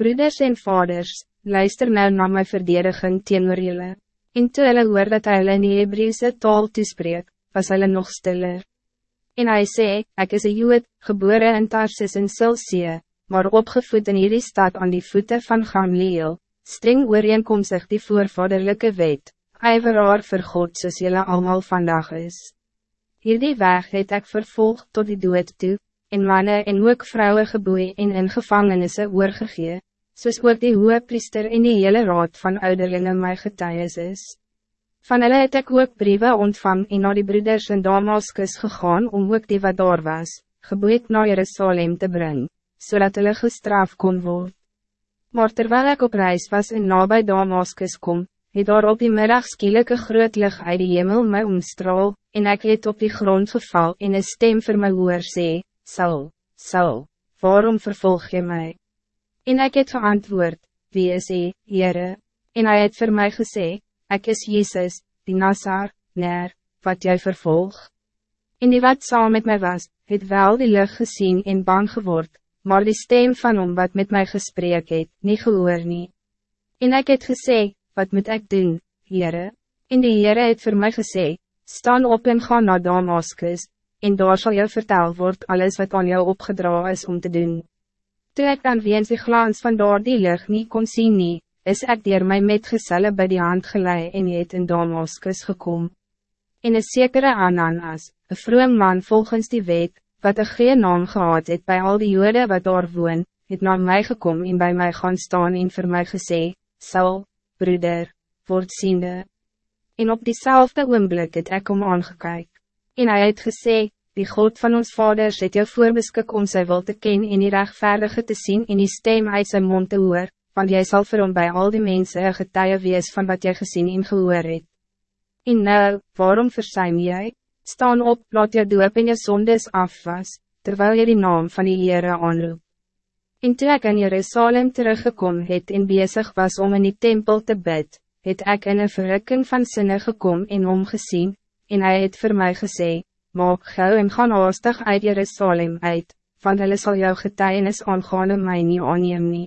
Broeders en vaders, luister nou na my verdediging teenoor julle. En toe hulle hoor dat hy hulle in die Hebreeuwse taal toespreek, was hulle nog stiller. En hij sê, ek is een jood, geboren in Tarsis in Silsee, maar opgevoed in hierdie stad aan die voeten van Gamliel, streng ooreenkomstig die voorvaderlijke wet, ijveraar vir God soos julle allemaal vandaag is. Hierdie weg het ek vervolg tot die dood toe, en mannen en ook vrouwen geboeid en in gevangenissen oorgegee, soos ook die hoge priester en die hele raad van ouderlingen my getuies is. Van hulle het ek ook briewe ontvang en na die broeders in Damaskus gegaan om ook die wat daar was, geboeid naar Jerusalem te brengen, zodat hulle gestraft kon worden. Maar terwijl ik op reis was en nabij Damaskus kom, het daar op die middag skielike groot lig uit die hemel my omstraal, en ik het op die grond geval en een stem vir my hoor sê, Saul, Saul, waarom vervolg je mij? En ik het geantwoord, wie is hij, Heere? En hij het voor mij gezegd, ik is Jezus, die Nassar, Ner, wat jij vervolg. En die wat saam met mij was, het wel die lucht gezien en bang geword, maar die stem van hom wat met mij gesprek het, nie gehoor nie. En ik het gezegd, wat moet ik doen, Heere? En die Heere het voor mij gezegd, staan op en ga naar Damaskus, en daar zal jou vertel word alles wat aan jou opgedra is om te doen. Toe ek dan weens die glans van daar die licht nie kon sien nie, is ek dier my metgezelle by die hand gelei en het in Damaskus gekom. En een zekere Ananas, een vroom man volgens die wet, wat een geen naam gehad het bij al die jode wat daar woon, het naar mij gekom en bij mij gaan staan en voor mij gesê, Saul, broeder, word ziende. En op diezelfde oomblik het ek om aangekyk. En hij het gesê, die God van ons vaders het jou voorbeskik om sy wil te ken en die rechtvaardige te zien en die stem uit zijn mond te hoor, want jy sal vir hom by al die mensen een getuie wees van wat jy gezien en gehoor het. En nou, waarom versuim jy? Staan op, laat jou doop en jou sondes afwas, terwijl jy die naam van die Heere aanroep. En toe ek in Jerusalem teruggekom het en bezig was om in die tempel te bid, het ek in een verrukking van sinne gekom en omgezien, en hij het voor mij gezegd, maak gauw en gaan haastig uit Jerusalem uit, want hulle sal jou getuienis aangaande my nie aanneem nie.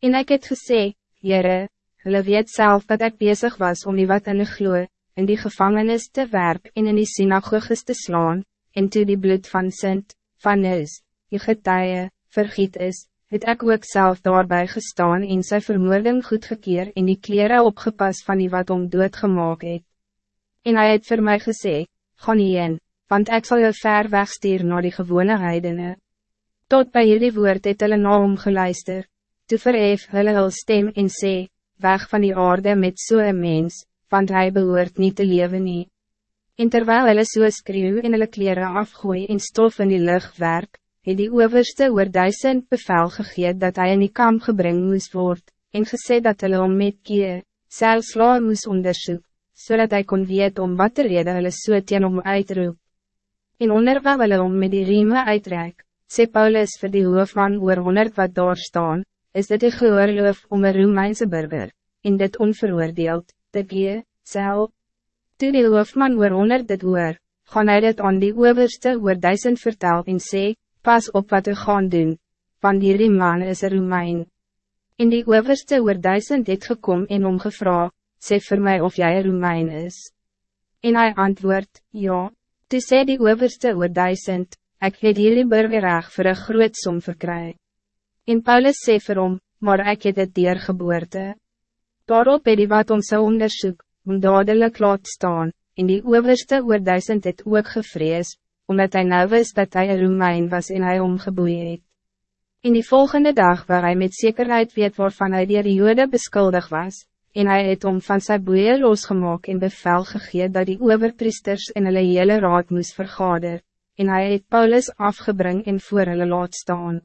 En ek het gesê, Jere, hulle weet zelf dat ik bezig was om die wat in die gloe, in die gevangenis te werp en in die synagoges te slaan, en toe die bloed van Sint, van is, die getuie, vergiet is, het ek ook zelf daarbij gestaan en sy vermoording goedgekeer en die kleren opgepas van die wat om doodgemaak het. En hij het voor mij gezegd, ga niet in, want ik zal je ver wegstuur naar die gewone heidene. Tot bij jullie woord het hulle na hom geluister, toe verhef hulle hul stem en sê, weg van die aarde met zo'n mens, want hij behoort niet te leven nie. En terwijl hulle so skreeuw en hulle kleren afgooi en stof in die lucht werk, het die overste oor duisend bevel gegeet dat hij in die kamp gebring moest word, en gesê dat hulle om met kie, selfs laar moes onderzoek, zodat so hij kon weet om wat de reden hulle so teen om uitroep. En onderwijl hulle om met die riemen uitreik, sê Paulus vir die hoofman oor honderd wat daar staan, is dit een geoorloof om een Romeinse burger, en dit onveroordeeld, te gee, sel. Toe die hoofman oor honderd dit hoor, gaan hy dit aan die overste oor duisend vertel en sê, pas op wat u gaan doen, want die rieman is een Romein. En die overste oor duisend het gekom en omgevra, sê voor mij of jij een Romein is. En hij antwoord, ja, toe sê die overste oor duisend, ek het hierdie burgerrecht vir een groot som verkry. En Paulus sê vir hom, maar ek het het dier geboorte. Daarop het die wat ons zou onderzoek, om dadelijk laat staan, en die overste oor duisend het ook gevrees, omdat hij nou wist dat hij een Romein was en hij omgeboeid het. In die volgende dag waar hij met zekerheid weet waarvan hij die jode beskuldig was, en hij het om van sy boeie losgemaak en bevel gegee dat die overpriesters en hulle hele raad moes vergader, en hij het Paulus afgebring en voor hulle laat staan.